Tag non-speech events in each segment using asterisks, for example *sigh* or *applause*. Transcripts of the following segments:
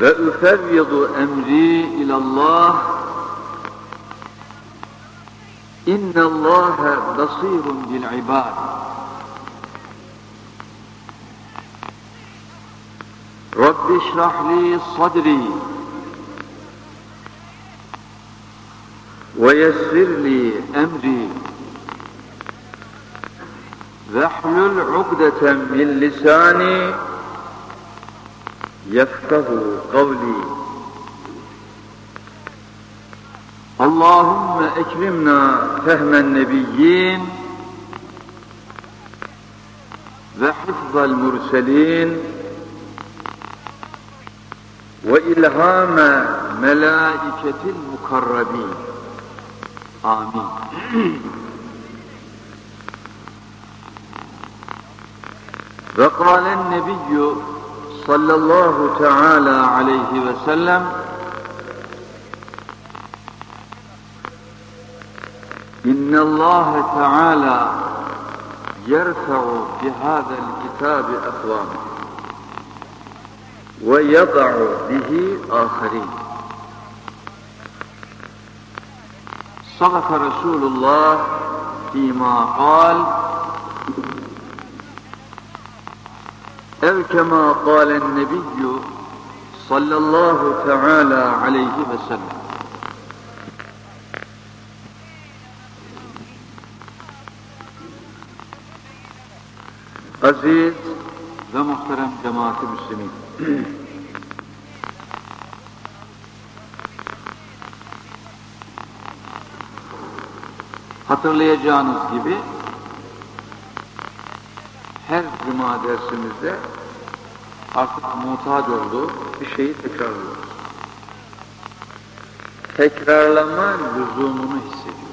فأفوض أمري إلى الله. إن الله بصير بالعباد. رب اشرح لي صدري. ويسر لي أمري. واحلل عقدة من لساني. Kavli Allahümme ekrimna fehmen nebiyyin ve hifzal murselin ve ilhame melaiketil mukarrabin. Amin. *clears throat* ve sallallahu teala aleyhi ve sellem إن الله تعالى يرفع بهذا الكتاب أقواما ويضع به آخرين. صدق رسول الله فيما قال Ev kema kâlen nebiyyü sallallahu teala aleyhi ve sellem. Aziz ve muhterem cemaati müslümin. Hatırlayacağınız gibi her cuma dersimizde artık muhtaç olduğu bir şeyi tekrarlıyoruz. Tekrarlama lüzumunu hissediyoruz.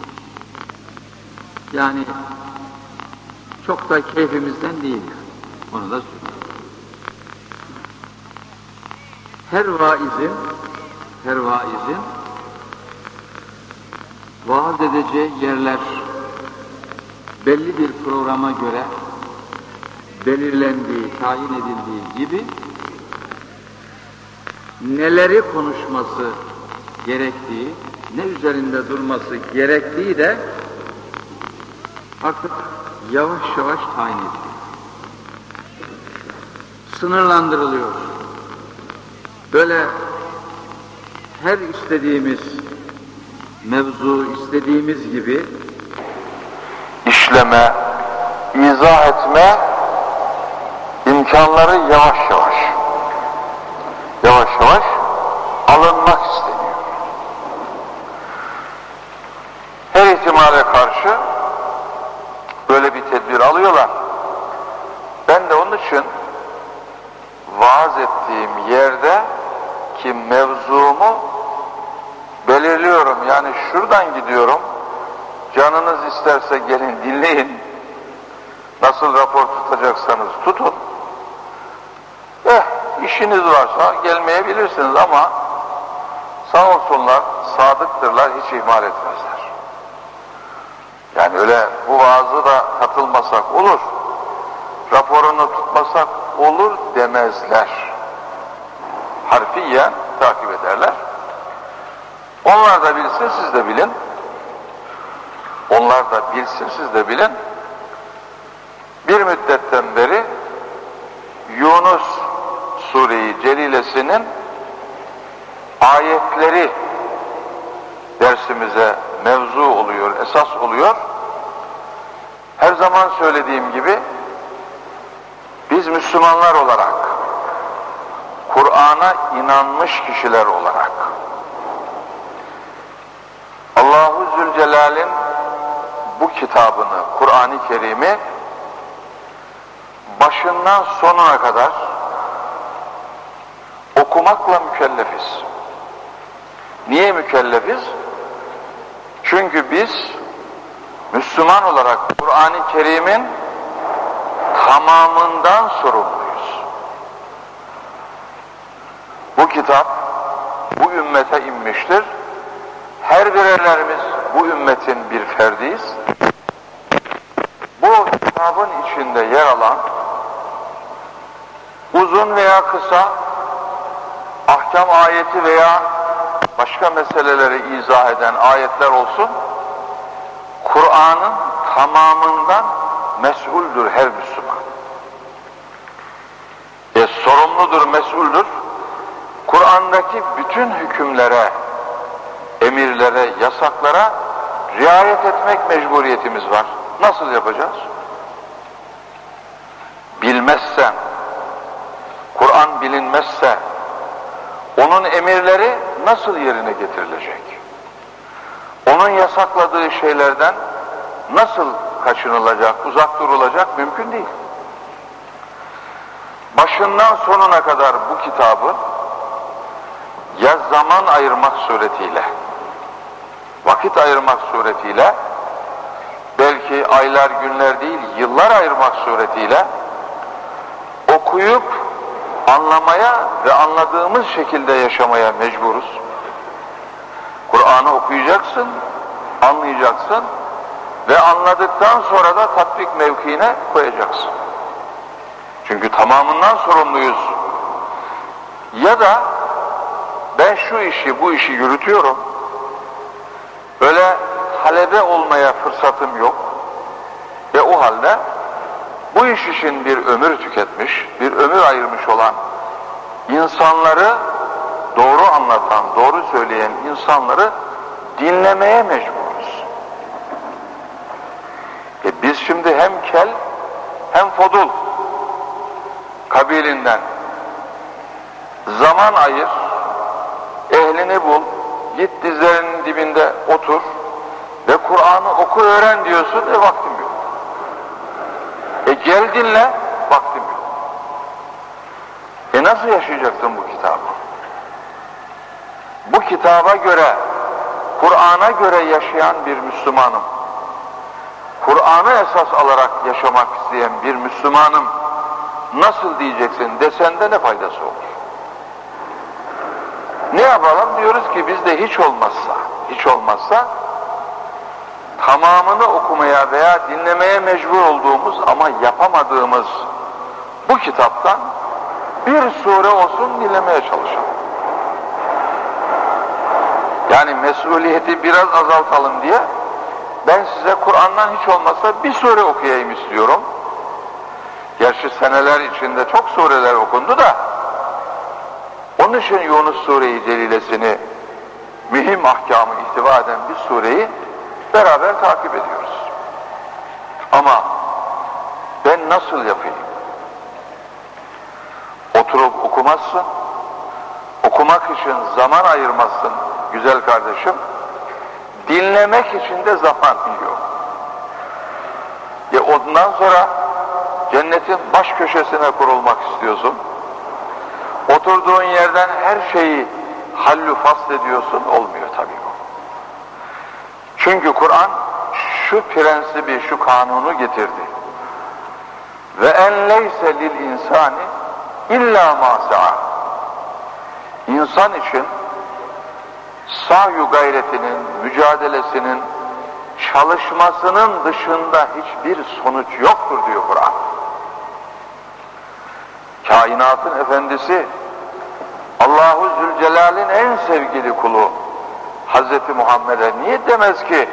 Yani çok da keyfimizden değil. Onu da söyleyeyim. Her vaizin, her vaizin vaaz edeceği yerler belli bir programa göre belirlendiği, tayin edildiği gibi neleri konuşması gerektiği, ne üzerinde durması gerektiği de artık yavaş yavaş tayin ediliyor. Sınırlandırılıyor. Böyle her istediğimiz mevzu istediğimiz gibi işleme, izah etme imkanları yavaş yavaş yavaş yavaş alınmak isteniyor. Her ihtimale karşı böyle bir tedbir alıyorlar. Ben de onun için vaaz ettiğim yerde ki mevzumu belirliyorum. Yani şuradan gidiyorum. Canınız isterse gelin dinleyin. Nasıl rapor tutacaksanız tutun. İşiniz varsa gelmeyebilirsiniz ama sağ olsunlar, sadıktırlar, hiç ihmal etmezler. Yani öyle bu vaazı da katılmasak olur, raporunu tutmasak olur demezler. Harfiyen takip ederler. Onlar da bilsin, siz de bilin. Onlar da bilsin, siz de bilin. Bir müddetten beri Yunus Sure-i Celilesinin ayetleri dersimize mevzu oluyor, esas oluyor. Her zaman söylediğim gibi biz Müslümanlar olarak Kur'an'a inanmış kişiler olarak Allahu Zülcelal'in bu kitabını, Kur'an-ı Kerim'i başından sonuna kadar okumakla mükellefiz. Niye mükellefiz? Çünkü biz Müslüman olarak Kur'an-ı Kerim'in tamamından sorumluyuz. Bu kitap bu ümmete inmiştir. Her birerlerimiz bu ümmetin bir ferdiyiz. Bu kitabın içinde yer alan uzun veya kısa ahkam ayeti veya başka meseleleri izah eden ayetler olsun, Kur'an'ın tamamından mesuldür her Müslüman. Sorumludur, mesuldür. Kur'an'daki bütün hükümlere, emirlere, yasaklara riayet etmek mecburiyetimiz var. Nasıl yapacağız? Bilmezsen, Kur'an bilinmezse, onun emirleri nasıl yerine getirilecek? Onun yasakladığı şeylerden nasıl kaçınılacak, uzak durulacak mümkün değil. Başından sonuna kadar bu kitabı ya zaman ayırmak suretiyle, vakit ayırmak suretiyle, belki aylar, günler değil, yıllar ayırmak suretiyle okuyup anlamaya ve anladığımız şekilde yaşamaya mecburuz. Kur'an'ı okuyacaksın, anlayacaksın ve anladıktan sonra da tatbik mevkiine koyacaksın. Çünkü tamamından sorumluyuz. Ya da ben şu işi, bu işi yürütüyorum. Öyle talebe olmaya fırsatım yok. Ve o halde bu iş için bir ömür tüketmiş, bir ömür ayırmış olan insanları doğru anlatan, doğru söyleyen insanları dinlemeye mecburuz. E biz şimdi hem kel hem fodul kabilinden zaman ayır, ehlini bul, git dizlerinin dibinde otur ve Kur'an'ı oku öğren diyorsun e vaktim yok. E gel dinle, vaktim yok. E nasıl yaşayacaksın bu kitabı? Bu kitaba göre, Kur'an'a göre yaşayan bir Müslümanım. Kur'an'ı esas alarak yaşamak isteyen bir Müslümanım nasıl diyeceksin desen de ne faydası olur? Ne yapalım diyoruz ki bizde hiç olmazsa, hiç olmazsa tamamını okumaya veya dinlemeye mecbur olduğumuz ama yapamadığımız bu kitaptan bir sure olsun dinlemeye çalışalım. Yani mesuliyeti biraz azaltalım diye ben size Kur'an'dan hiç olmazsa bir sure okuyayım istiyorum. Gerçi seneler içinde çok sureler okundu da onun için Yunus Sure-i Celilesini mühim ahkamı ihtiva eden bir sureyi beraber takip ediyoruz. Ama ben nasıl yapayım? Oturup okumazsın, okumak için zaman ayırmazsın güzel kardeşim, dinlemek için de zaman yok. Ya ondan sonra cennetin baş köşesine kurulmak istiyorsun, oturduğun yerden her şeyi hallü fasl ediyorsun, olmuyor tabii bu. Çünkü Kur'an şu prensibi, şu kanunu getirdi. Ve en leyse lil insani illa ma İnsan için sahyu gayretinin, mücadelesinin, çalışmasının dışında hiçbir sonuç yoktur diyor Kur'an. Kainatın efendisi Allahu Zülcelal'in en sevgili kulu Hazreti Muhammed'e niye demez ki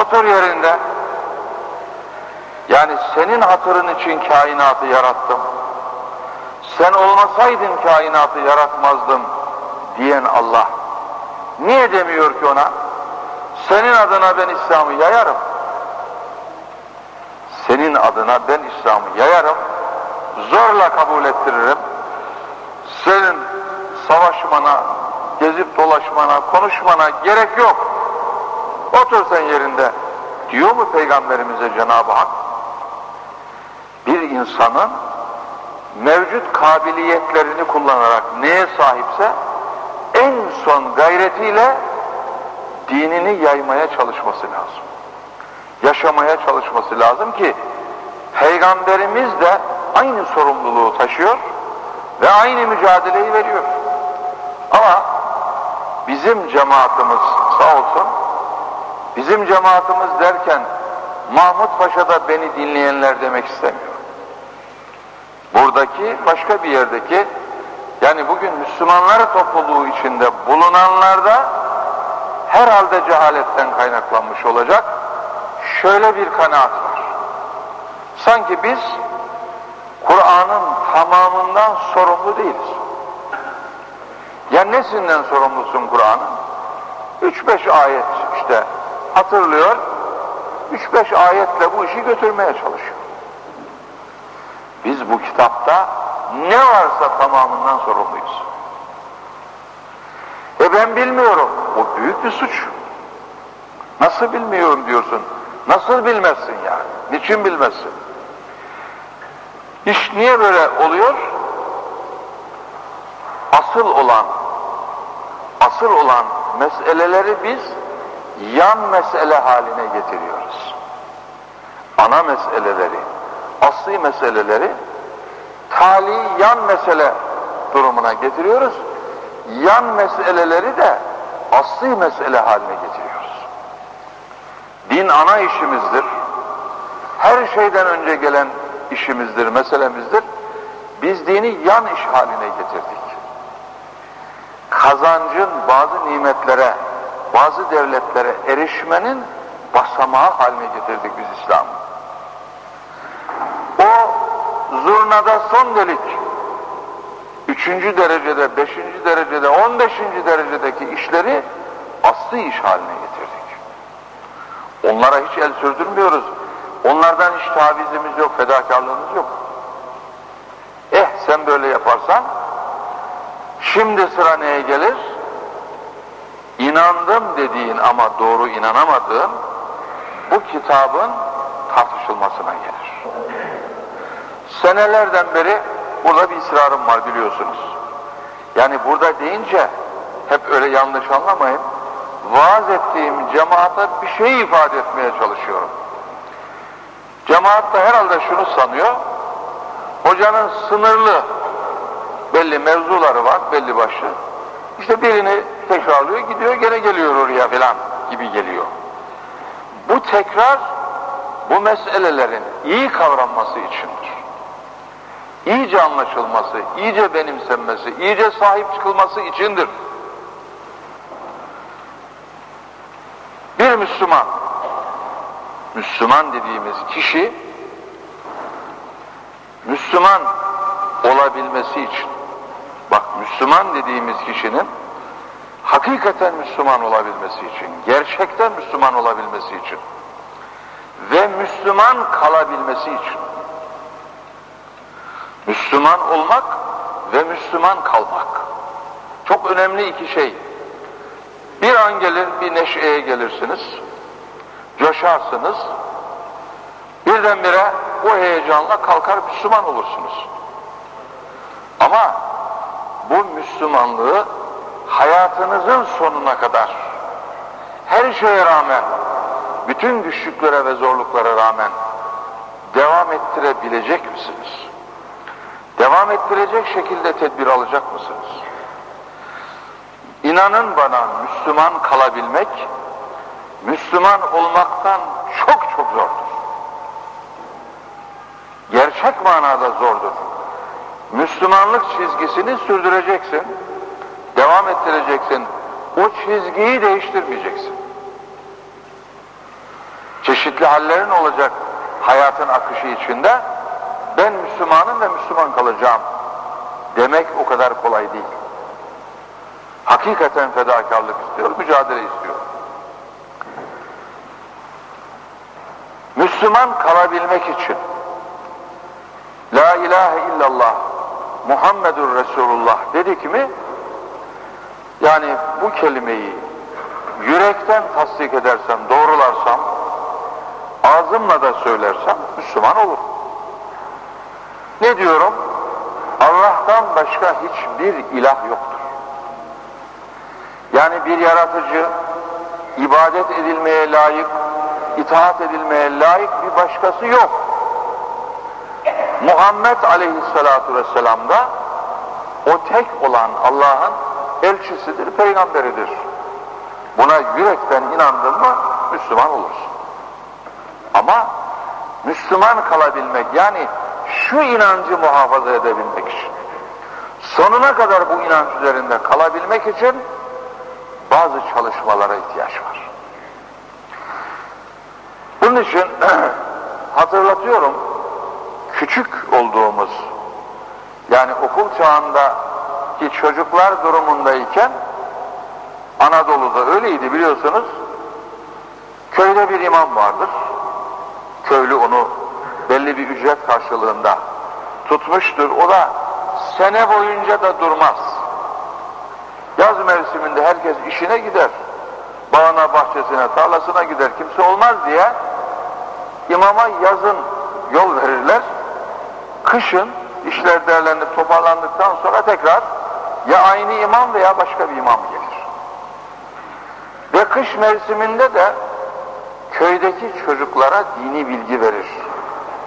otur yerinde. Yani senin hatırın için kainatı yarattım. Sen olmasaydın kainatı yaratmazdım diyen Allah. Niye demiyor ki ona? Senin adına ben İslam'ı yayarım. Senin adına ben İslam'ı yayarım zorla kabul ettiririm senin savaşmana gezip dolaşmana, konuşmana gerek yok. Otur sen yerinde. Diyor mu Peygamberimize Cenab-ı Hak? Bir insanın mevcut kabiliyetlerini kullanarak neye sahipse en son gayretiyle dinini yaymaya çalışması lazım. Yaşamaya çalışması lazım ki Peygamberimiz de aynı sorumluluğu taşıyor ve aynı mücadeleyi veriyor. Ama bizim cemaatimiz sağ olsun, bizim cemaatimiz derken Mahmut Paşa'da beni dinleyenler demek istemiyor. Buradaki başka bir yerdeki Yani bugün Müslümanlar topluluğu içinde bulunanlarda herhalde cehaletten kaynaklanmış olacak şöyle bir kanaat var. Sanki biz Kur'an'ın tamamından sorumlu değiliz. Ya nesinden sorumlusun Kur'an'ın? 3-5 ayet işte hatırlıyor, 3-5 ayetle bu işi götürmeye çalışıyor. Biz bu kitapta ne varsa tamamından sorumluyuz. E ben bilmiyorum. O büyük bir suç. Nasıl bilmiyorum diyorsun. Nasıl bilmezsin yani? Niçin bilmezsin? İş niye böyle oluyor? Asıl olan asıl olan meseleleri biz yan mesele haline getiriyoruz. Ana meseleleri, asli meseleleri tali yan mesele durumuna getiriyoruz. Yan meseleleri de asli mesele haline getiriyoruz. Din ana işimizdir. Her şeyden önce gelen işimizdir, meselemizdir. Biz dini yan iş haline getirdik. Kazancın bazı nimetlere, bazı devletlere erişmenin basamağı haline getirdik biz İslam'ı. O zurnada son delik, üçüncü derecede, beşinci derecede, on beşinci derecedeki işleri aslı iş haline getirdik. Onlara hiç el sürdürmüyoruz. Onlardan hiç tavizimiz yok, fedakarlığımız yok. Eh sen böyle yaparsan, şimdi sıra neye gelir? İnandım dediğin ama doğru inanamadığın bu kitabın tartışılmasına gelir. Senelerden beri burada bir ısrarım var biliyorsunuz. Yani burada deyince hep öyle yanlış anlamayın. Vaaz ettiğim cemaate bir şey ifade etmeye çalışıyorum. Cemaat da herhalde şunu sanıyor. Hocanın sınırlı belli mevzuları var, belli başlı. İşte birini tekrarlıyor, gidiyor, gene geliyor oraya filan gibi geliyor. Bu tekrar bu meselelerin iyi kavranması içindir. İyice anlaşılması, iyice benimsenmesi, iyice sahip çıkılması içindir. Bir Müslüman, Müslüman dediğimiz kişi, Müslüman olabilmesi için, bak Müslüman dediğimiz kişinin hakikaten Müslüman olabilmesi için, gerçekten Müslüman olabilmesi için ve Müslüman kalabilmesi için. Müslüman olmak ve Müslüman kalmak. Çok önemli iki şey. Bir an gelir bir neşeye gelirsiniz, coşarsınız, birdenbire o heyecanla kalkar Müslüman olursunuz. Ama bu Müslümanlığı hayatınızın sonuna kadar her şeye rağmen bütün güçlüklere ve zorluklara rağmen devam ettirebilecek misiniz? Devam ettirecek şekilde tedbir alacak mısınız? İnanın bana Müslüman kalabilmek, Müslüman olmaktan çok çok zordur. Gerçek manada zordur. Müslümanlık çizgisini sürdüreceksin, devam ettireceksin. O çizgiyi değiştirmeyeceksin. Çeşitli hallerin olacak hayatın akışı içinde. Ben Müslümanım ve Müslüman kalacağım demek o kadar kolay değil. Hakikaten fedakarlık istiyor, mücadele istiyor. Müslüman kalabilmek için La ilahe illallah Muhammedur Resulullah dedik mi yani bu kelimeyi yürekten tasdik edersem, doğrularsam ağzımla da söylersem Müslüman olur. Ne diyorum? Allah'tan başka hiçbir ilah yoktur. Yani bir yaratıcı, ibadet edilmeye layık, itaat edilmeye layık bir başkası yok. Muhammed aleyhissalatu vesselam da o tek olan Allah'ın elçisidir, peygamberidir. Buna yürekten inandın mı Müslüman olursun. Ama Müslüman kalabilmek yani şu inancı muhafaza edebilmek için sonuna kadar bu inanç üzerinde kalabilmek için bazı çalışmalara ihtiyaç var. Bunun için *clears throat* hatırlatıyorum küçük olduğumuz yani okul çağında ki çocuklar durumundayken Anadolu'da öyleydi biliyorsunuz. Köyde bir imam vardır. Köylü onu belli bir ücret karşılığında tutmuştur. O da sene boyunca da durmaz. Yaz mevsiminde herkes işine gider. Bağına, bahçesine, tarlasına gider. Kimse olmaz diye imama yazın yol verirler. Kışın işler değerlenip toparlandıktan sonra tekrar ya aynı imam veya başka bir imam gelir. Ve kış mevsiminde de köydeki çocuklara dini bilgi verir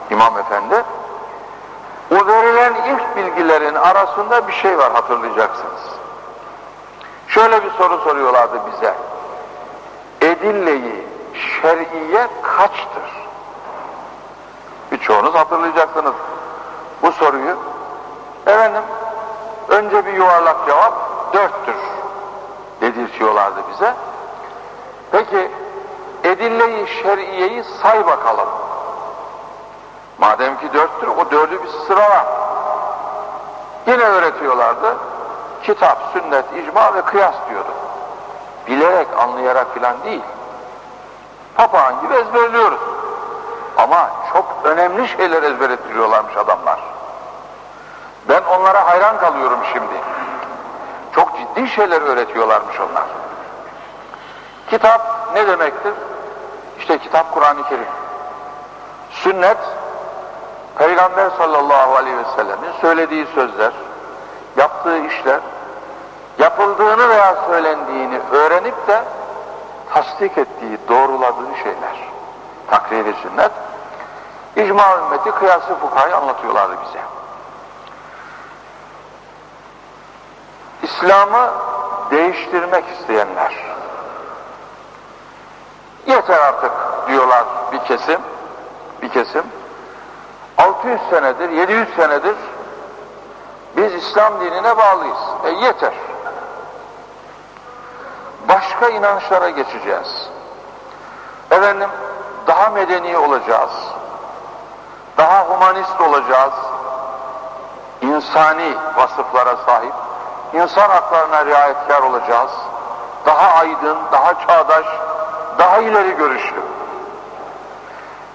imam efendi. O verilen ilk bilgilerin arasında bir şey var hatırlayacaksınız. Şöyle bir soru soruyorlardı bize. Edilleyi şer'iye kaçtır? Birçoğunuz hatırlayacaksınız bu soruyu. Efendim, önce bir yuvarlak cevap dörttür dedirtiyorlardı bize. Peki, edille-i şer'iyeyi say bakalım. Madem ki dörttür, o dördü bir sırala. Yine öğretiyorlardı. Kitap, sünnet, icma ve kıyas diyordu. Bilerek, anlayarak filan değil. Papağan gibi ezberliyoruz. Ama çok önemli şeyler ezberlettiriyorlarmış adamlar. Ben onlara hayran kalıyorum şimdi. Çok ciddi şeyler öğretiyorlarmış onlar. Kitap ne demektir? İşte kitap Kur'an-ı Kerim. Sünnet, Peygamber sallallahu aleyhi ve sellemin söylediği sözler, yaptığı işler, yapıldığını veya söylendiğini öğrenip de tasdik ettiği, doğruladığı şeyler. Takriri sünnet. İcma ümmeti kıyası fukayı anlatıyorlardı bize. İslam'ı değiştirmek isteyenler yeter artık diyorlar bir kesim bir kesim 600 senedir 700 senedir biz İslam dinine bağlıyız. E yeter. Başka inançlara geçeceğiz. Efendim daha medeni olacağız. Daha humanist olacağız. İnsani vasıflara sahip insan haklarına riayetkar olacağız. Daha aydın, daha çağdaş, daha ileri görüşlü.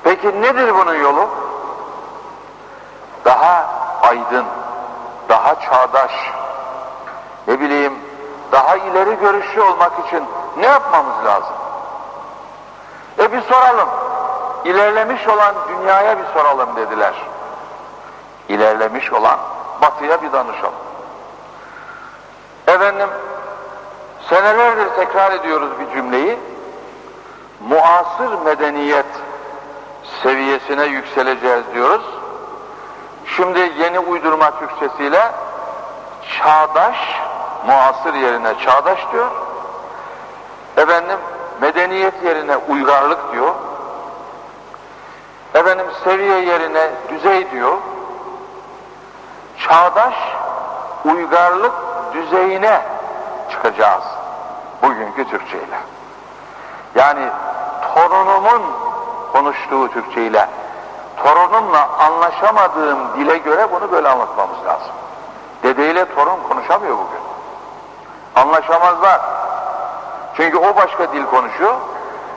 Peki nedir bunun yolu? Daha aydın, daha çağdaş, ne bileyim, daha ileri görüşlü olmak için ne yapmamız lazım? E bir soralım. İlerlemiş olan dünyaya bir soralım dediler. İlerlemiş olan batıya bir danışalım. Efendim, senelerdir tekrar ediyoruz bir cümleyi. Muasır medeniyet seviyesine yükseleceğiz diyoruz. Şimdi yeni uydurma Türkçesiyle çağdaş, muasır yerine çağdaş diyor. Efendim, medeniyet yerine uygarlık diyor. Efendim, seviye yerine düzey diyor. Çağdaş, uygarlık düzeyine çıkacağız bugünkü Türkçe ile. Yani torunumun konuştuğu Türkçe ile torunumla anlaşamadığım dile göre bunu böyle anlatmamız lazım. Dedeyle torun konuşamıyor bugün. Anlaşamazlar. Çünkü o başka dil konuşuyor,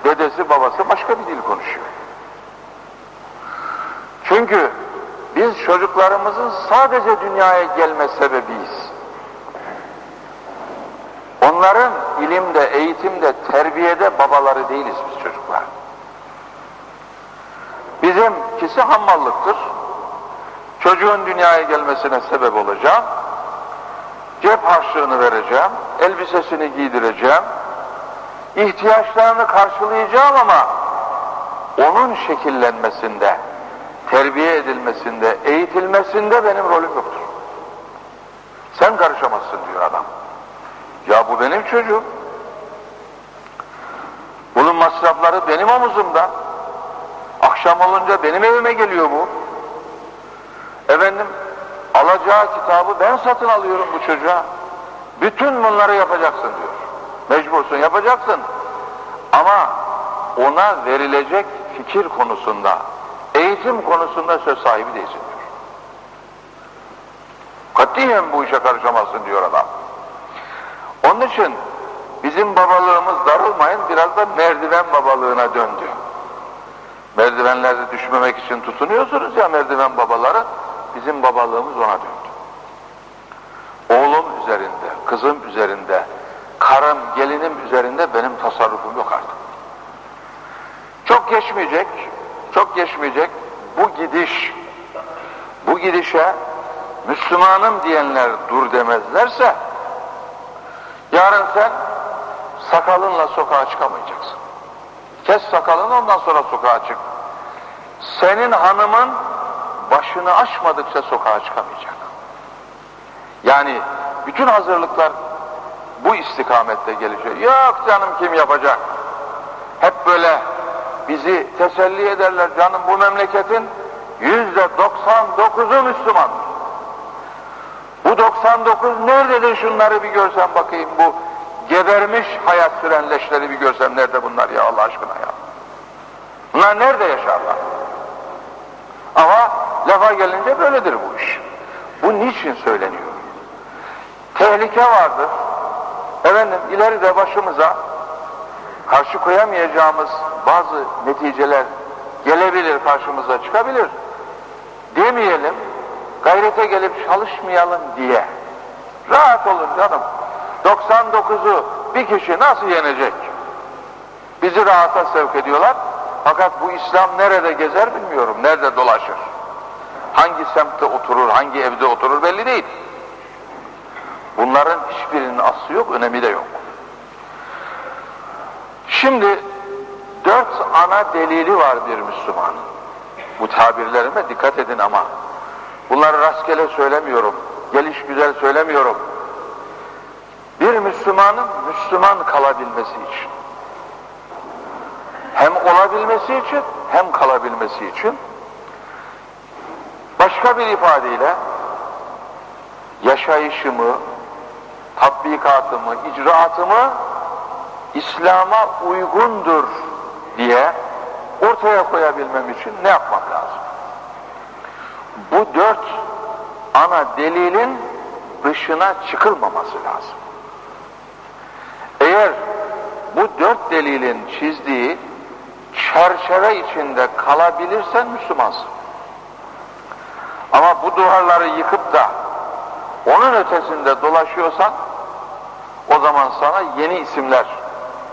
dedesi babası başka bir dil konuşuyor. Çünkü biz çocuklarımızın sadece dünyaya gelme sebebiyiz. Onların ilimde, eğitimde, terbiyede babaları değiliz biz çocuklar. Bizimkisi hammallıktır. Çocuğun dünyaya gelmesine sebep olacağım. Cep harçlığını vereceğim, elbisesini giydireceğim, ihtiyaçlarını karşılayacağım ama onun şekillenmesinde, terbiye edilmesinde, eğitilmesinde benim rolüm yoktur. Sen karışamazsın diyor adam. Ya bu benim çocuğum. Bunun masrafları benim omuzumda. Akşam olunca benim evime geliyor bu. Efendim Alacağı kitabı ben satın alıyorum bu çocuğa. Bütün bunları yapacaksın diyor. Mecbursun yapacaksın. Ama ona verilecek fikir konusunda, eğitim konusunda söz sahibi değilsin diyor. Katiyen bu işe karışamazsın diyor adam. Onun için bizim babalığımız darılmayın biraz da merdiven babalığına döndü. Merdivenlerde düşmemek için tutunuyorsunuz ya merdiven babaları, bizim babalığımız ona döndü. Oğlum üzerinde, kızım üzerinde, karım, gelinim üzerinde benim tasarrufum yok artık. Çok geçmeyecek, çok geçmeyecek bu gidiş, bu gidişe Müslümanım diyenler dur demezlerse yarın sen sakalınla sokağa çıkamayacaksın. Kes sakalını ondan sonra sokağa çık. Senin hanımın başını açmadıkça sokağa çıkamayacak. Yani bütün hazırlıklar bu istikamette gelişiyor. Yok canım kim yapacak? Hep böyle bizi teselli ederler canım bu memleketin yüzde 99'u Müslüman. Bu 99 nerededir şunları bir görsem bakayım bu gebermiş hayat süren leşleri bir görsem nerede bunlar ya Allah aşkına ya. Bunlar nerede yaşarlar? Ama lafa gelince böyledir bu iş. Bu niçin söyleniyor? Tehlike vardır. Efendim ileride başımıza karşı koyamayacağımız bazı neticeler gelebilir, karşımıza çıkabilir. Demeyelim, gayrete gelip çalışmayalım diye. Rahat olun canım. 99'u bir kişi nasıl yenecek? Bizi rahata sevk ediyorlar. Fakat bu İslam nerede gezer bilmiyorum. Nerede dolaşır? Hangi semtte oturur, hangi evde oturur belli değil. Bunların hiçbirinin aslı yok, önemi de yok. Şimdi dört ana delili var bir Müslümanın. Bu tabirlerime dikkat edin ama. Bunları rastgele söylemiyorum. Geliş güzel söylemiyorum. Bir Müslümanın Müslüman kalabilmesi için hem olabilmesi için hem kalabilmesi için başka bir ifadeyle yaşayışımı, tatbikatımı, icraatımı İslam'a uygundur diye ortaya koyabilmem için ne yapmam lazım? Bu dört ana delilin dışına çıkılmaması lazım. Eğer bu dört delilin çizdiği çerçeve içinde kalabilirsen Müslümansın. Ama bu duvarları yıkıp da onun ötesinde dolaşıyorsan o zaman sana yeni isimler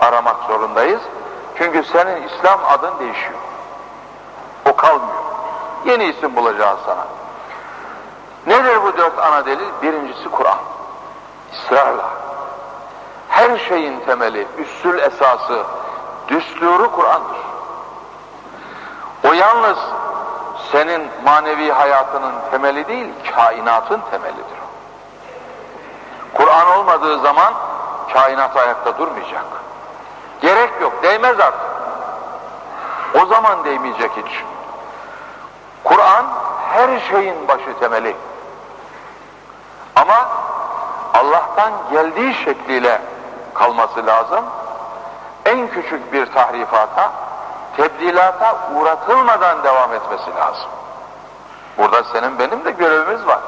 aramak zorundayız. Çünkü senin İslam adın değişiyor. O kalmıyor. Yeni isim bulacağız sana. Nedir bu dört ana delil? Birincisi Kur'an. İsrarla. Her şeyin temeli, üssül esası, düsturu Kur'an'dır. O yalnız senin manevi hayatının temeli değil, kainatın temelidir. Kur'an olmadığı zaman kainat ayakta durmayacak. Yok, değmez artık. O zaman değmeyecek hiç. Kur'an her şeyin başı temeli. Ama Allah'tan geldiği şekliyle kalması lazım. En küçük bir tahrifata, tebdilata uğratılmadan devam etmesi lazım. Burada senin benim de görevimiz var.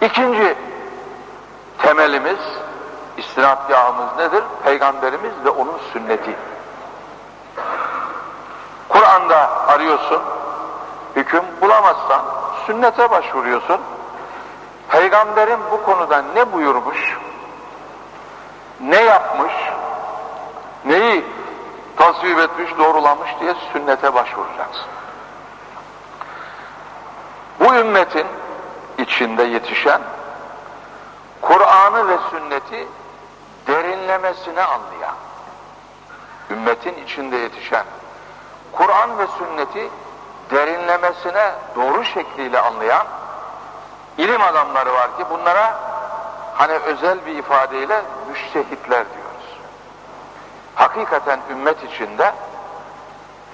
İkinci temelimiz, istinadgahımız nedir? Peygamberimiz ve onun sünneti. Kur'an'da arıyorsun, hüküm bulamazsan sünnete başvuruyorsun. Peygamberin bu konuda ne buyurmuş, ne yapmış, neyi tasvip etmiş, doğrulamış diye sünnete başvuracaksın. Bu ümmetin içinde yetişen Kur'an'ı ve sünneti derinlemesine anlayan, ümmetin içinde yetişen Kur'an ve sünneti derinlemesine doğru şekliyle anlayan ilim adamları var ki bunlara hani özel bir ifadeyle müştehitler diyoruz. Hakikaten ümmet içinde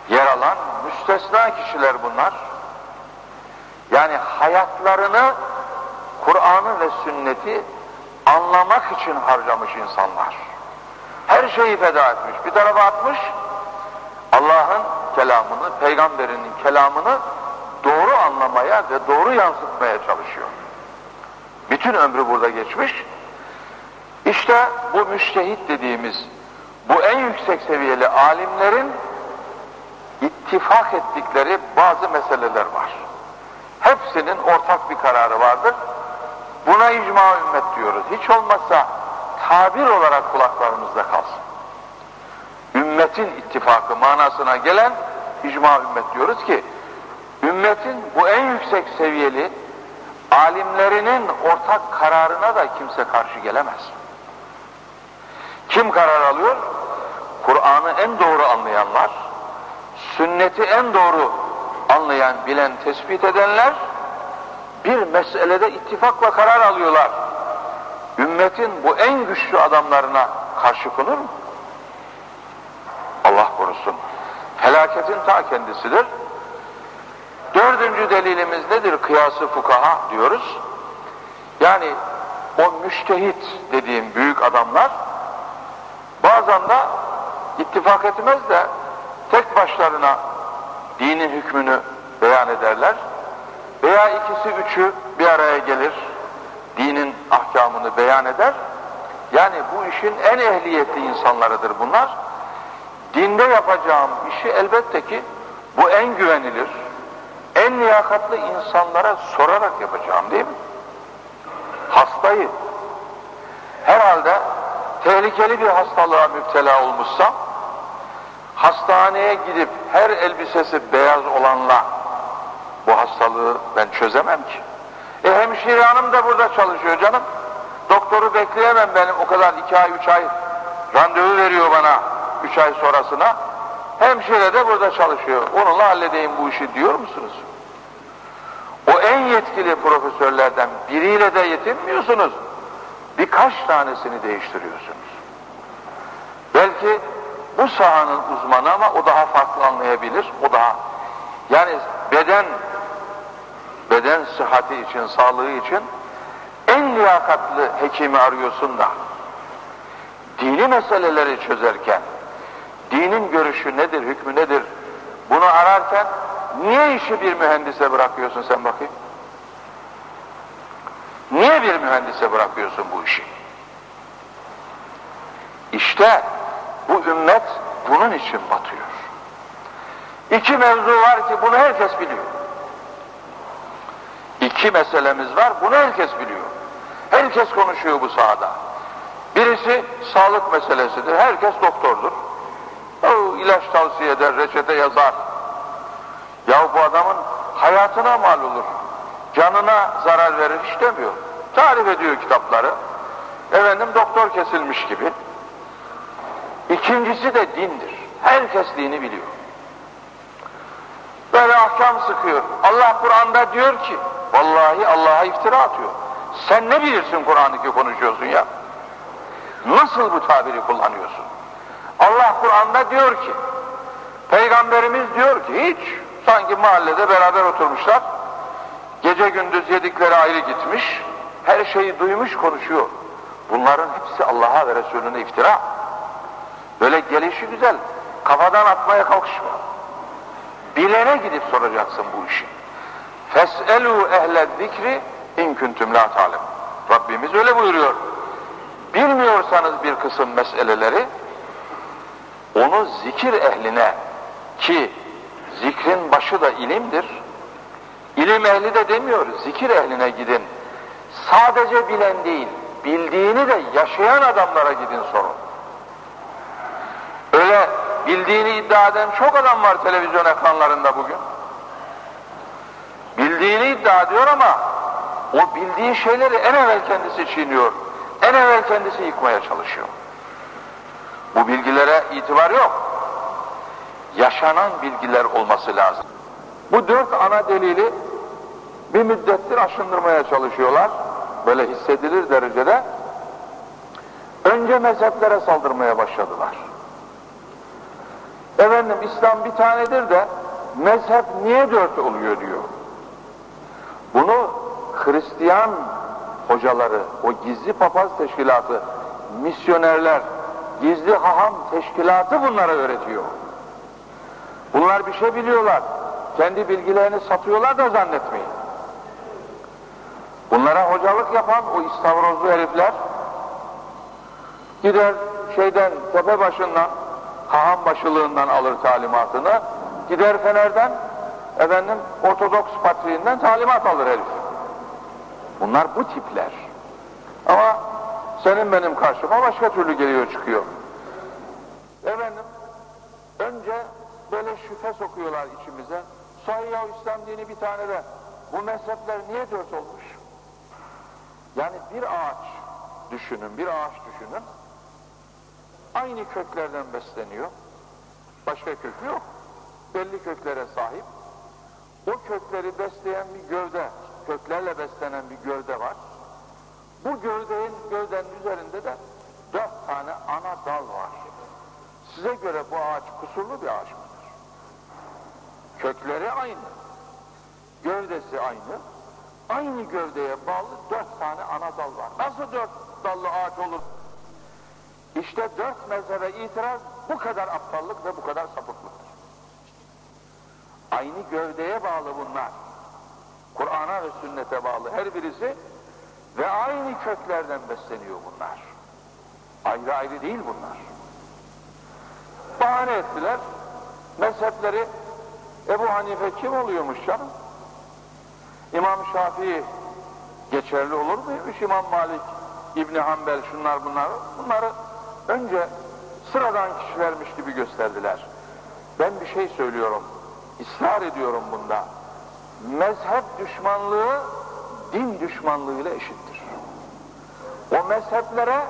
yer alan müstesna kişiler bunlar. Yani hayatlarını Kur'an'ı ve sünneti anlamak için harcamış insanlar. Her şeyi feda etmiş. Bir tarafa atmış, Allah'ın kelamını, peygamberinin kelamını doğru anlamaya ve doğru yansıtmaya çalışıyor. Bütün ömrü burada geçmiş. İşte bu müştehit dediğimiz, bu en yüksek seviyeli alimlerin ittifak ettikleri bazı meseleler var. Hepsinin ortak bir kararı vardır. Buna icma ümmet diyoruz. Hiç olmazsa tabir olarak kulaklarımızda kalsın. Ümmetin ittifakı manasına gelen icma ümmet diyoruz ki ümmetin bu en yüksek seviyeli alimlerinin ortak kararına da kimse karşı gelemez. Kim karar alıyor? Kur'an'ı en doğru anlayanlar, sünneti en doğru anlayan, bilen, tespit edenler bir meselede ittifakla karar alıyorlar. Ümmetin bu en güçlü adamlarına karşı konur mu? Allah korusun. Felaketin ta kendisidir. Dördüncü delilimiz nedir? Kıyası fukaha diyoruz. Yani o müştehit dediğim büyük adamlar bazen de ittifak etmez de tek başlarına dinin hükmünü beyan ederler. Veya ikisi üçü bir araya gelir, dinin ahkamını beyan eder. Yani bu işin en ehliyetli insanlarıdır bunlar. Dinde yapacağım işi elbette ki bu en güvenilir, en liyakatlı insanlara sorarak yapacağım değil mi? Hastayı, herhalde tehlikeli bir hastalığa müptela olmuşsam, hastaneye gidip her elbisesi beyaz olanla bu hastalığı ben çözemem ki. E hemşire hanım da burada çalışıyor canım. Doktoru bekleyemem benim o kadar iki ay, üç ay randevu veriyor bana üç ay sonrasına. Hemşire de burada çalışıyor. Onunla halledeyim bu işi diyor musunuz? O en yetkili profesörlerden biriyle de yetinmiyorsunuz. Birkaç tanesini değiştiriyorsunuz. Belki bu sahanın uzmanı ama o daha farklı anlayabilir. O daha yani beden beden sıhhati için, sağlığı için en liyakatlı hekimi arıyorsun da dini meseleleri çözerken dinin görüşü nedir, hükmü nedir bunu ararken niye işi bir mühendise bırakıyorsun sen bakayım? Niye bir mühendise bırakıyorsun bu işi? İşte bu ümmet bunun için batıyor. İki mevzu var ki bunu herkes biliyor. İki meselemiz var, bunu herkes biliyor. Herkes konuşuyor bu sahada. Birisi sağlık meselesidir. Herkes doktordur. O ilaç tavsiye eder, reçete yazar. Ya bu adamın hayatına mal olur. Canına zarar verir hiç demiyor. Tarif ediyor kitapları. Efendim doktor kesilmiş gibi. İkincisi de dindir. Herkes dini biliyor. Böyle ahkam sıkıyor. Allah Kur'an'da diyor ki, vallahi Allah'a iftira atıyor. Sen ne bilirsin Kur'an'ı konuşuyorsun ya? Nasıl bu tabiri kullanıyorsun? Allah Kur'an'da diyor ki, Peygamberimiz diyor ki hiç sanki mahallede beraber oturmuşlar. Gece gündüz yedikleri ayrı gitmiş. Her şeyi duymuş konuşuyor. Bunların hepsi Allah'a ve Resulüne iftira. Böyle gelişi güzel. Kafadan atmaya kalkışma. Bilene gidip soracaksın bu işi. Fes'elu ehle zikri in kuntum la ta'lem. Rabbimiz öyle buyuruyor. Bilmiyorsanız bir kısım meseleleri onu zikir ehline ki zikrin başı da ilimdir. İlim ehli de demiyor, zikir ehline gidin. Sadece bilen değil, bildiğini de yaşayan adamlara gidin sorun. Öyle bildiğini iddia eden çok adam var televizyon ekranlarında bugün. Bildiğini iddia ediyor ama o bildiği şeyleri en evvel kendisi çiğniyor. En evvel kendisi yıkmaya çalışıyor. Bu bilgilere itibar yok. Yaşanan bilgiler olması lazım. Bu dört ana delili bir müddettir aşındırmaya çalışıyorlar. Böyle hissedilir derecede. Önce mezheplere saldırmaya başladılar. Efendim İslam bir tanedir de mezhep niye dört oluyor diyor. Bunu Hristiyan hocaları, o gizli papaz teşkilatı, misyonerler, gizli haham teşkilatı bunlara öğretiyor. Bunlar bir şey biliyorlar. Kendi bilgilerini satıyorlar da zannetmeyin. Bunlara hocalık yapan o istavrozlu herifler gider şeyden tepe başından haham başılığından alır talimatını gider Fener'den efendim Ortodoks patriğinden talimat alır herif. Bunlar bu tipler. Ama senin benim karşıma başka türlü geliyor çıkıyor. Efendim önce böyle şüphe sokuyorlar içimize. Ya İslam dini bir tane de bu mezhepler niye dört olmuş? Yani bir ağaç düşünün, bir ağaç düşünün. Aynı köklerden besleniyor. Başka kökü yok. Belli köklere sahip. O kökleri besleyen bir gövde, köklerle beslenen bir gövde var. Bu gövdenin, gövdenin üzerinde de dört tane ana dal var. Size göre bu ağaç kusurlu bir ağaç mıdır? Kökleri aynı. Gövdesi aynı. Aynı gövdeye bağlı dört tane ana dal var. Nasıl dört dallı ağaç olur? İşte dört mezhebe itiraz bu kadar aptallık ve bu kadar sapıklıktır. Aynı gövdeye bağlı bunlar. Kur'an'a ve sünnete bağlı her birisi ve aynı köklerden besleniyor bunlar. Ayrı ayrı değil bunlar. Bahane ettiler. Mezhepleri Ebu Hanife kim oluyormuş canım? İmam Şafii geçerli olur muymuş? İmam Malik, İbni Hanbel şunlar bunlar. Bunları önce sıradan kişilermiş gibi gösterdiler. Ben bir şey söylüyorum. Israr ediyorum bunda. Mezhep düşmanlığı din düşmanlığıyla eşittir. O mezheplere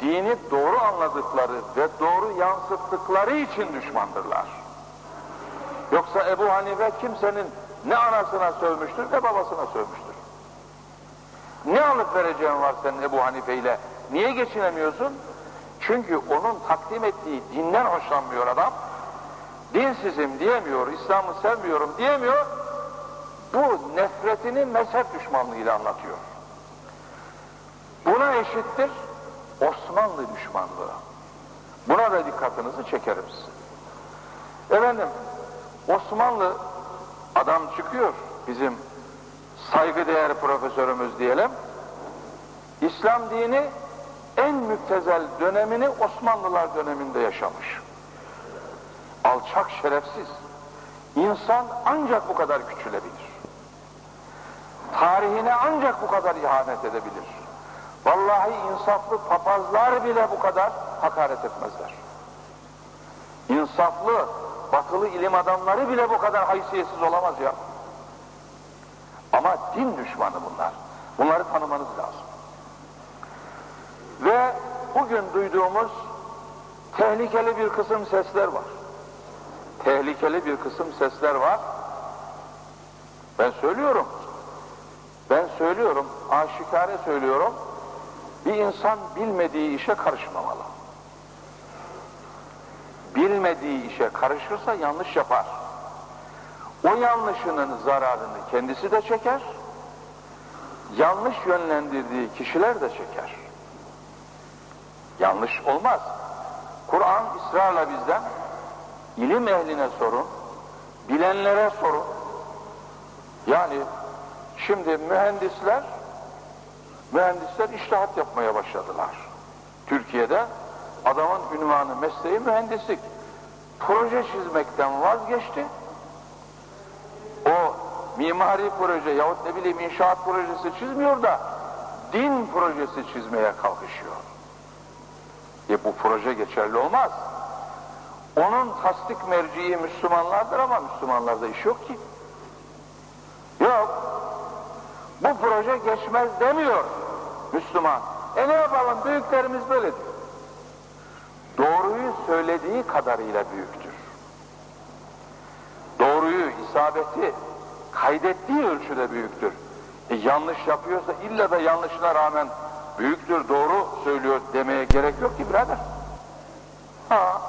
dini doğru anladıkları ve doğru yansıttıkları için düşmandırlar. Yoksa Ebu Hanife kimsenin ne anasına sövmüştür ne babasına sövmüştür. Ne alıp vereceğin var senin Ebu Hanife ile? Niye geçinemiyorsun? Çünkü onun takdim ettiği dinden hoşlanmıyor adam. Dinsizim diyemiyor, İslam'ı sevmiyorum diyemiyor. Bu nefretini mezhep düşmanlığıyla anlatıyor. Buna eşittir Osmanlı düşmanlığı. Buna da dikkatinizi çekerim sizin. Efendim, Osmanlı adam çıkıyor bizim saygıdeğer profesörümüz diyelim. İslam dini en müptezel dönemini Osmanlılar döneminde yaşamış. Alçak şerefsiz. İnsan ancak bu kadar küçülebilir. Tarihine ancak bu kadar ihanet edebilir. Vallahi insaflı papazlar bile bu kadar hakaret etmezler. İnsaflı, batılı ilim adamları bile bu kadar haysiyetsiz olamaz ya. Ama din düşmanı bunlar. Bunları tanımanız lazım. Ve bugün duyduğumuz tehlikeli bir kısım sesler var. Tehlikeli bir kısım sesler var. Ben söylüyorum. Ben söylüyorum, aşikare söylüyorum. Bir insan bilmediği işe karışmamalı. Bilmediği işe karışırsa yanlış yapar. O yanlışının zararını kendisi de çeker, yanlış yönlendirdiği kişiler de çeker. Yanlış olmaz. Kur'an ısrarla bizden ilim ehline sorun, bilenlere sorun. Yani şimdi mühendisler mühendisler iştahat yapmaya başladılar. Türkiye'de adamın ünvanı mesleği mühendislik. Proje çizmekten vazgeçti. O mimari proje yahut ne bileyim inşaat projesi çizmiyor da din projesi çizmeye kalkışıyor. E bu proje geçerli olmaz. Onun tasdik merciği Müslümanlardır ama Müslümanlarda iş yok ki. Yok. Bu proje geçmez demiyor Müslüman. E ne yapalım büyüklerimiz böyle diyor. Doğruyu söylediği kadarıyla büyüktür. Doğruyu, isabeti kaydettiği ölçüde büyüktür. E yanlış yapıyorsa illa da yanlışına rağmen büyüktür, doğru söylüyor demeye gerek yok ki birader. Ha,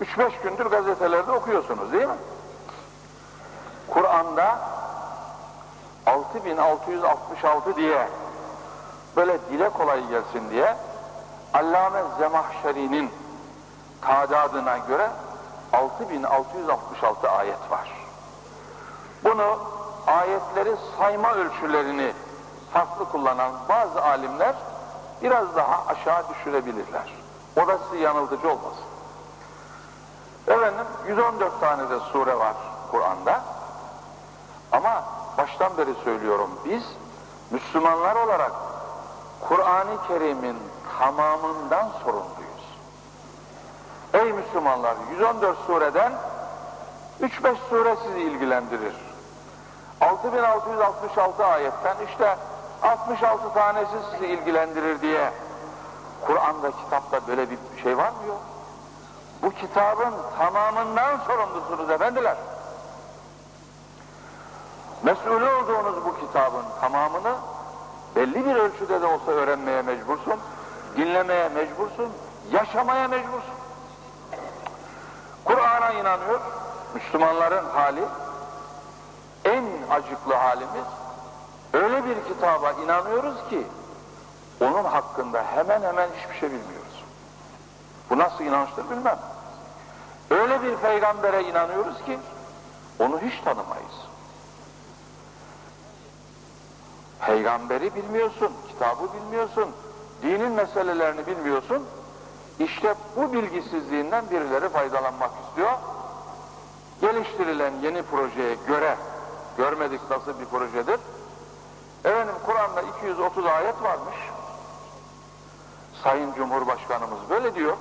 üç beş gündür gazetelerde okuyorsunuz değil mi? Kur'an'da 6666 diye böyle dile kolay gelsin diye Allame Zemahşeri'nin tadadına göre 6666 ayet var. Bunu ayetleri sayma ölçülerini farklı kullanan bazı alimler biraz daha aşağı düşürebilirler. O da sizi yanıltıcı olmasın. Efendim 114 tane de sure var Kur'an'da. Ama baştan beri söylüyorum biz Müslümanlar olarak Kur'an-ı Kerim'in tamamından sorumluyuz. Ey Müslümanlar 114 sureden 3-5 sure sizi ilgilendirir. 6666 ayetten işte 66 tanesi sizi ilgilendirir diye Kur'an'da kitapta böyle bir şey var mı yok? Bu kitabın tamamından sorumlusunuz efendiler. Mesul olduğunuz bu kitabın tamamını belli bir ölçüde de olsa öğrenmeye mecbursun, dinlemeye mecbursun, yaşamaya mecbursun. Kur'an'a inanıyor, Müslümanların hali, en acıklı halimiz, öyle bir kitaba inanıyoruz ki, onun hakkında hemen hemen hiçbir şey bilmiyoruz. Bu nasıl inançtır bilmem. Öyle bir peygambere inanıyoruz ki, onu hiç tanımayız. Peygamberi bilmiyorsun, kitabı bilmiyorsun, dinin meselelerini bilmiyorsun. İşte bu bilgisizliğinden birileri faydalanmak istiyor. Geliştirilen yeni projeye göre, görmedik nasıl bir projedir. Efendim Kur'an'da 230 ayet varmış. Sayın Cumhurbaşkanımız böyle diyor.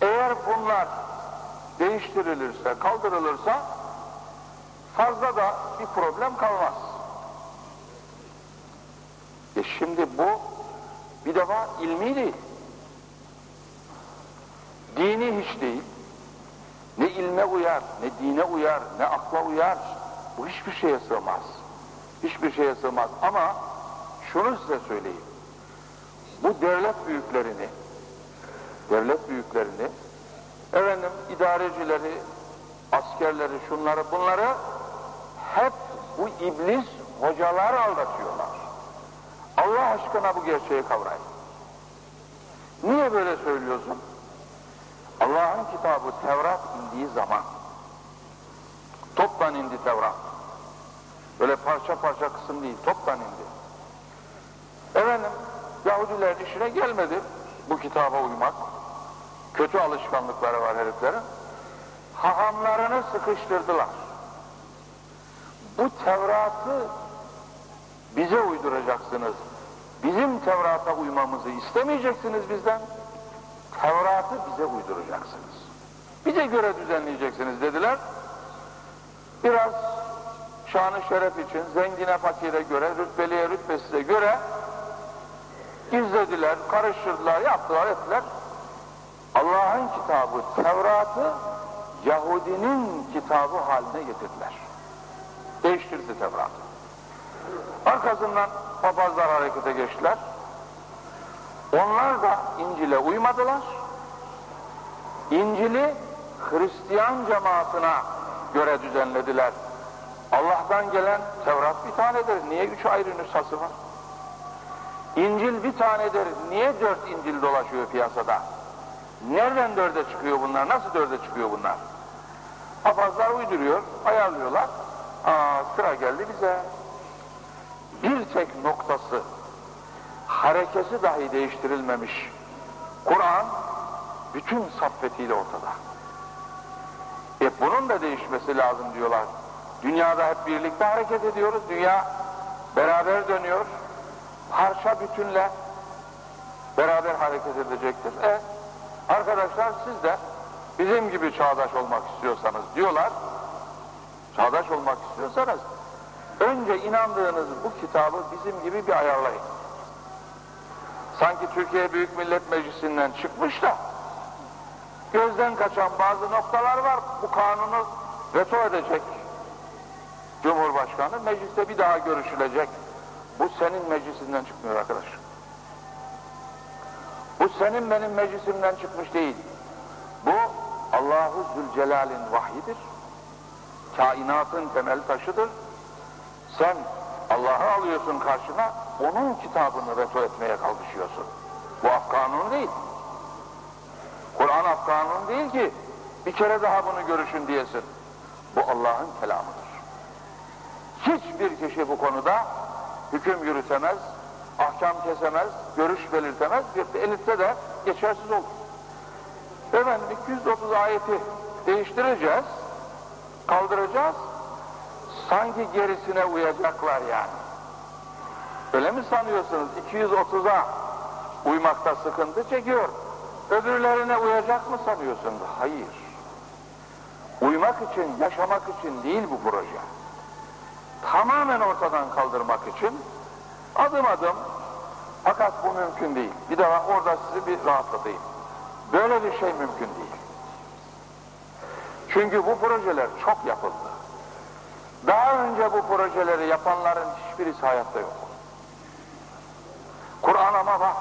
Eğer bunlar değiştirilirse, kaldırılırsa fazla da bir problem kalmaz. E şimdi bu bir defa ilmi değil. Dini hiç değil. Ne ilme uyar, ne dine uyar, ne akla uyar. Bu hiçbir şeye sığmaz. Hiçbir şeye sığmaz. Ama şunu size söyleyeyim. Bu devlet büyüklerini, devlet büyüklerini, efendim idarecileri, askerleri, şunları, bunları hep bu iblis hocalar aldatıyorlar. Allah aşkına bu gerçeği kavrayın. Niye böyle söylüyorsun? Allah'ın kitabı Tevrat indiği zaman toptan indi Tevrat. Böyle parça parça kısım değil, toptan indi. Efendim, Yahudiler işine gelmedi bu kitaba uymak. Kötü alışkanlıkları var heriflerin. Hahamlarını sıkıştırdılar. Bu Tevrat'ı bize uyduracaksınız. Bizim Tevrat'a uymamızı istemeyeceksiniz bizden. Tevrat'ı bize uyduracaksınız. Bize göre düzenleyeceksiniz dediler. Biraz şanı şeref için zengine fakire göre, rütbeliye rütbesize göre gizlediler, karıştırdılar, yaptılar, ettiler. Allah'ın kitabı Tevrat'ı Yahudinin kitabı haline getirdiler. Değiştirdi Tevrat'ı. Arkasından papazlar harekete geçtiler. Onlar da İncil'e uymadılar. İncil'i Hristiyan cemaatine göre düzenlediler. Allah'tan gelen Tevrat bir tanedir. Niye üç ayrı nüshası var? İncil bir tanedir. Niye dört İncil dolaşıyor piyasada? Nereden dörde çıkıyor bunlar? Nasıl dörde çıkıyor bunlar? Papazlar uyduruyor, ayarlıyorlar. Aa, sıra geldi bize. Bir tek noktası, harekesi dahi değiştirilmemiş. Kur'an bütün saffetiyle ortada. E bunun da değişmesi lazım diyorlar. Dünyada hep birlikte hareket ediyoruz. Dünya beraber dönüyor. Parça bütünle beraber hareket edecektir. E arkadaşlar siz de bizim gibi çağdaş olmak istiyorsanız diyorlar. Çağdaş olmak istiyorsanız önce inandığınız bu kitabı bizim gibi bir ayarlayın. Sanki Türkiye Büyük Millet Meclisi'nden çıkmış da gözden kaçan bazı noktalar var. Bu kanunu veto edecek Cumhurbaşkanı. Mecliste bir daha görüşülecek. Bu senin meclisinden çıkmıyor arkadaş. Bu senin benim meclisimden çıkmış değil. Bu Allahu Zülcelal'in vahyidir. Kainatın temel taşıdır. Sen Allah'ı alıyorsun karşına, onun kitabını veto etmeye kalkışıyorsun. Bu af kanunu değil. Kur'an af kanunu değil ki bir kere daha bunu görüşün diyesin. Bu Allah'ın kelamıdır. Hiçbir kişi bu konuda hüküm yürütemez, ahkam kesemez, görüş belirtemez, elitse de geçersiz olur. Efendim 230 ayeti değiştireceğiz, kaldıracağız, sanki gerisine uyacaklar yani. Öyle mi sanıyorsunuz? 230'a uymakta sıkıntı çekiyor. Öbürlerine uyacak mı sanıyorsunuz? Hayır. Uymak için, yaşamak için değil bu proje. Tamamen ortadan kaldırmak için adım adım fakat bu mümkün değil. Bir daha orada sizi bir rahatlatayım. Böyle bir şey mümkün değil. Çünkü bu projeler çok yapıldı. Daha önce bu projeleri yapanların hiçbirisi hayatta yok. Kur'an ama var.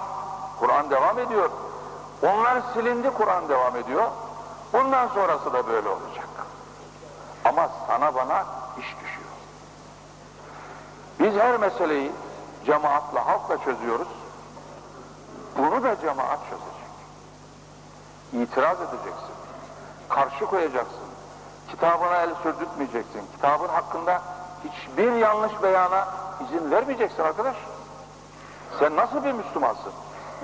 Kur'an devam ediyor. Onlar silindi, Kur'an devam ediyor. Bundan sonrası da böyle olacak. Ama sana bana iş düşüyor. Biz her meseleyi cemaatla, halkla çözüyoruz. Bunu da cemaat çözecek. İtiraz edeceksin. Karşı koyacaksın. Kitabına el sürdürtmeyeceksin. Kitabın hakkında hiçbir yanlış beyana izin vermeyeceksin arkadaş. Sen nasıl bir Müslümansın?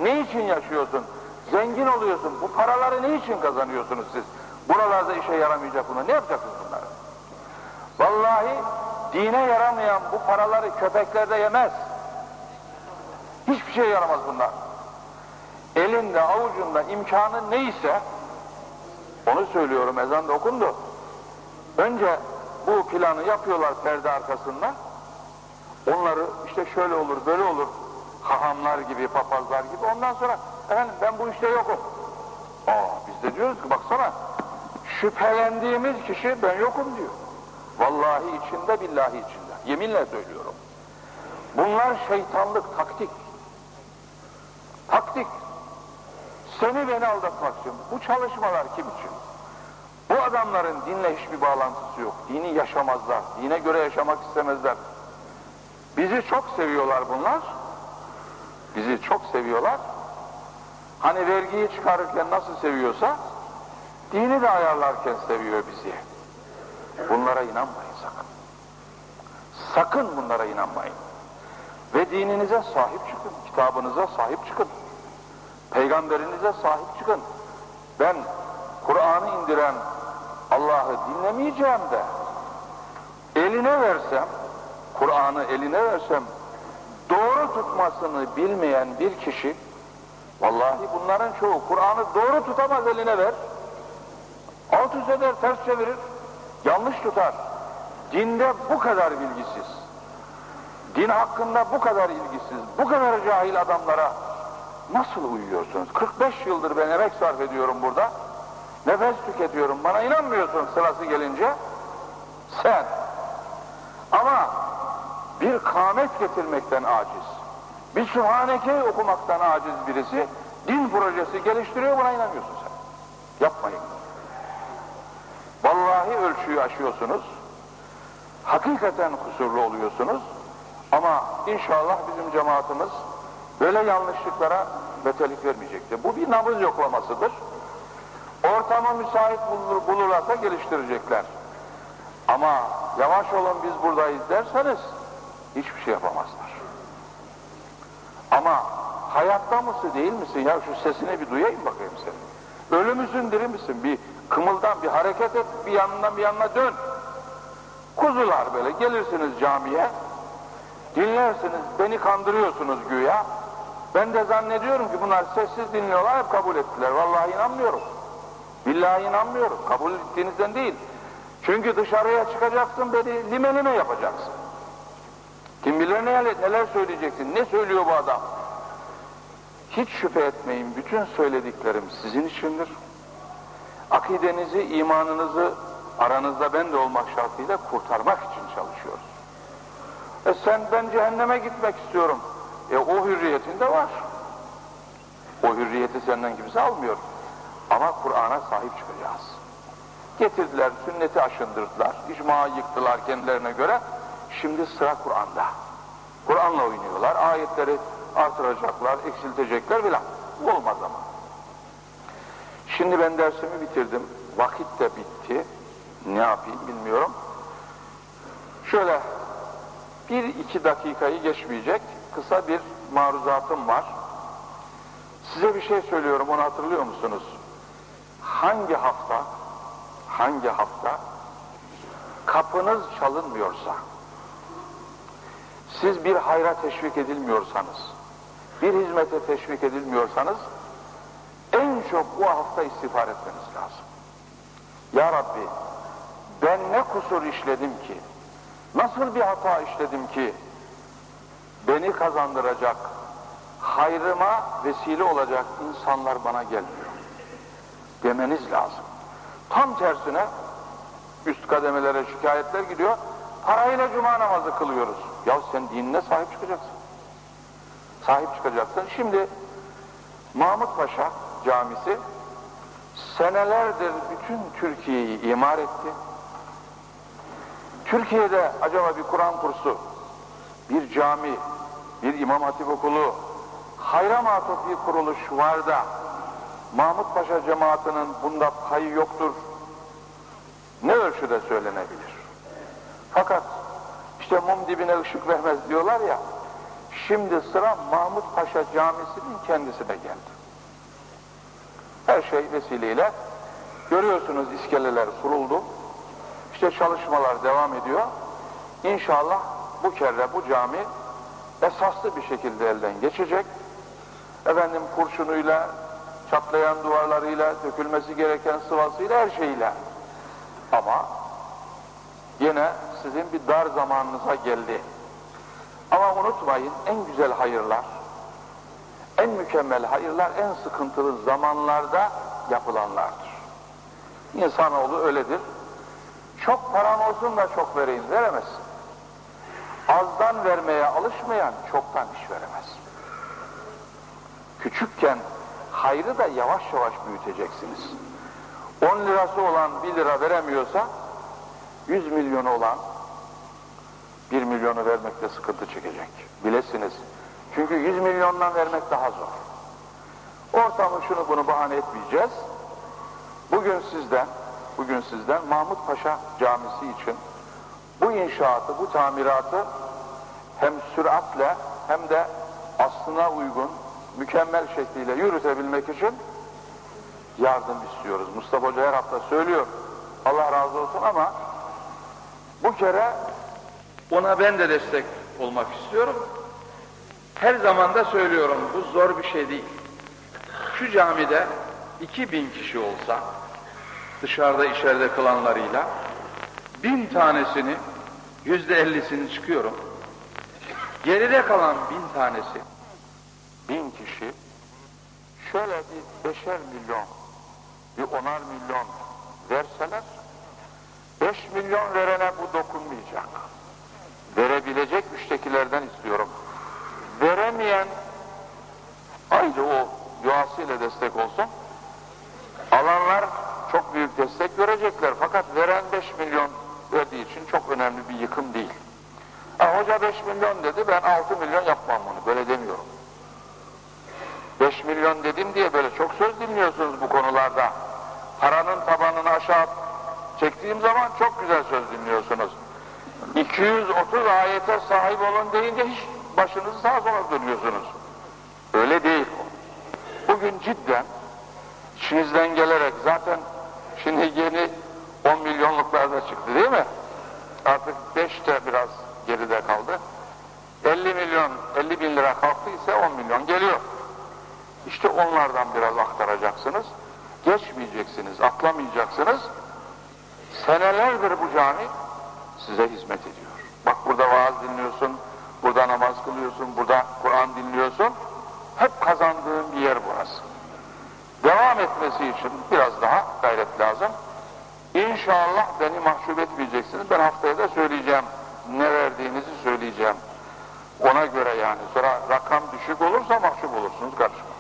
Ne için yaşıyorsun? Zengin oluyorsun. Bu paraları ne için kazanıyorsunuz siz? Buralarda işe yaramayacak bunu. Ne yapacaksınız bunları? Vallahi dine yaramayan bu paraları köpekler de yemez. Hiçbir şey yaramaz bunlar. Elinde avucunda imkanı neyse onu söylüyorum ezan da okundu. Önce bu planı yapıyorlar perde arkasında. Onları işte şöyle olur böyle olur hahamlar gibi papazlar gibi ondan sonra efendim ben bu işte yokum. Aa biz de diyoruz ki baksana şüphelendiğimiz kişi ben yokum diyor. Vallahi içinde billahi içinde. Yeminle söylüyorum. Bunlar şeytanlık. Taktik. Seni beni aldatmak için. Bu çalışmalar kim için? Bu adamların dinle hiçbir bağlantısı yok. Dini yaşamazlar. Dine göre yaşamak istemezler. Bizi çok seviyorlar bunlar. Bizi çok seviyorlar. Hani vergiyi çıkarırken nasıl seviyorsa dini de ayarlarken seviyor bizi. Bunlara inanmayın sakın. Sakın bunlara inanmayın. Ve dininize sahip çıkın. Kitabınıza sahip çıkın. Peygamberinize sahip çıkın. Ben Kur'an'ı indiren Allah'ı dinlemeyeceğim de eline versem, Kur'an'ı eline versem doğru tutmasını bilmeyen bir kişi vallahi bunların çoğu Kur'an'ı doğru tutamaz eline ver. Alt üst eder, ters çevirir, yanlış tutar. Dinde bu kadar bilgisiz, din hakkında bu kadar ilgisiz, bu kadar cahil adamlara nasıl uyuyorsunuz? 45 yıldır ben emek sarf ediyorum burada. Nefes tüketiyorum. Bana inanmıyorsun sırası gelince. Sen. Ama bir kâmet getirmekten aciz. Bir Sübhaneke okumaktan aciz birisi din projesi geliştiriyor buna inanmıyorsun sen. Yapmayın. Vallahi ölçüyü aşıyorsunuz. Hakikaten kusurlu oluyorsunuz. Ama inşallah bizim cemaatimiz böyle yanlışlıklara betelik vermeyecektir. Bu bir nabız yoklamasıdır. Ortamı müsait bulur, bulurlarsa geliştirecekler. Ama yavaş olun biz buradayız derseniz hiçbir şey yapamazlar. Ama hayatta mısın değil misin ya şu sesine bir duyayım bakayım seni. Ölü müsün diri misin bir kımıldan bir hareket et bir yanından bir yanına dön. Kuzular böyle gelirsiniz camiye dinlersiniz beni kandırıyorsunuz güya. Ben de zannediyorum ki bunlar sessiz dinliyorlar hep kabul ettiler. Vallahi inanmıyorum. Billahi inanmıyorum. Kabul ettiğinizden değil. Çünkü dışarıya çıkacaksın beni lime yapacaksın. Kim bilir neler, neler söyleyeceksin. Ne söylüyor bu adam? Hiç şüphe etmeyin. Bütün söylediklerim sizin içindir. Akidenizi, imanınızı aranızda ben de olmak şartıyla kurtarmak için çalışıyoruz. E sen ben cehenneme gitmek istiyorum. E o hürriyetin de var. O hürriyeti senden kimse almıyor. Ama Kur'an'a sahip çıkacağız. Getirdiler, sünneti aşındırdılar, icma yıktılar kendilerine göre. Şimdi sıra Kur'an'da. Kur'an'la oynuyorlar. Ayetleri artıracaklar, eksiltecekler filan. Olmaz ama. Şimdi ben dersimi bitirdim. Vakit de bitti. Ne yapayım bilmiyorum. Şöyle bir iki dakikayı geçmeyecek kısa bir maruzatım var. Size bir şey söylüyorum onu hatırlıyor musunuz? Hangi hafta hangi hafta kapınız çalınmıyorsa siz bir hayra teşvik edilmiyorsanız bir hizmete teşvik edilmiyorsanız en çok o hafta istiğfar etmeniz lazım. Ya Rabbi ben ne kusur işledim ki nasıl bir hata işledim ki beni kazandıracak hayrıma vesile olacak insanlar bana gelmiyor demeniz lazım. Tam tersine üst kademelere şikayetler gidiyor. Parayla cuma namazı kılıyoruz. Ya sen dinine sahip çıkacaksın. Sahip çıkacaksın. Şimdi Mahmut Paşa camisi senelerdir bütün Türkiye'yi imar etti. Türkiye'de acaba bir Kur'an kursu, bir cami, bir İmam Hatip okulu, hayra matuf bir kuruluş var da Mahmut Paşa cemaatinin bunda payı yoktur. Ne ölçüde söylenebilir? Fakat işte mum dibine ışık vermez diyorlar ya, şimdi sıra Mahmut Paşa Camisi'nin kendisine geldi. Her şey vesileyle görüyorsunuz iskeleler kuruldu. İşte çalışmalar devam ediyor. İnşallah bu kere bu cami esaslı bir şekilde elden geçecek. Efendim kurşunuyla, çatlayan duvarlarıyla, dökülmesi gereken sıvasıyla, her şeyle. Ama yine sizin bir dar zamanınıza geldi. Ama unutmayın en güzel hayırlar, en mükemmel hayırlar en sıkıntılı zamanlarda yapılanlardır. İnsanoğlu öyledir. Çok paran olsun da çok vereyim veremezsin. Azdan vermeye alışmayan çoktan iş veremez. Küçükken hayrı da yavaş yavaş büyüteceksiniz. 10 lirası olan 1 lira veremiyorsa 100 milyonu olan 1 milyonu vermekte sıkıntı çekecek. Bilesiniz. Çünkü 100 milyondan vermek daha zor. Ortamı şunu bunu bahane etmeyeceğiz. Bugün sizden, bugün sizden Mahmut Paşa Camisi için bu inşaatı, bu tamiratı hem süratle hem de aslına uygun, mükemmel şekliyle yürütebilmek için yardım istiyoruz. Mustafa Hoca her hafta söylüyor. Allah razı olsun ama bu kere ona ben de destek olmak istiyorum. Her zaman da söylüyorum bu zor bir şey değil. Şu camide 2000 kişi olsa dışarıda içeride kılanlarıyla bin tanesini yüzde ellisini çıkıyorum. Geride kalan bin tanesi bin kişi şöyle bir beşer milyon bir onar milyon verseler beş milyon verene bu dokunmayacak. Verebilecek müştekilerden istiyorum. Veremeyen ayrı o duasıyla destek olsun. Alanlar çok büyük destek görecekler. Fakat veren 5 milyon verdiği için çok önemli bir yıkım değil. Ha, hoca 5 milyon dedi, ben 6 milyon yapmam bunu. Böyle demiyorum. 5 milyon dedim diye böyle çok söz dinliyorsunuz bu konularda. Paranın tabanını aşağı çektiğim zaman çok güzel söz dinliyorsunuz. 230 ayete sahip olun deyince hiç başınızı sağa sola dönüyorsunuz. Öyle değil. Bugün cidden içinizden gelerek zaten şimdi yeni 10 milyonluklarda çıktı değil mi? Artık 5 de biraz geride kaldı. 50 milyon, 50 bin lira kalktıysa 10 milyon geliyor. İşte onlardan biraz aktaracaksınız. Geçmeyeceksiniz, atlamayacaksınız. Senelerdir bu cami size hizmet ediyor. Bak burada vaaz dinliyorsun, burada namaz kılıyorsun, burada Kur'an dinliyorsun. Hep kazandığın bir yer burası. Devam etmesi için biraz daha gayret lazım. İnşallah beni mahcup etmeyeceksiniz. Ben haftaya da söyleyeceğim. Ne verdiğinizi söyleyeceğim. Ona göre yani. Sonra rakam düşük olursa mahcup olursunuz kardeşim.